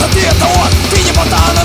это ты, это он Ты не ботан.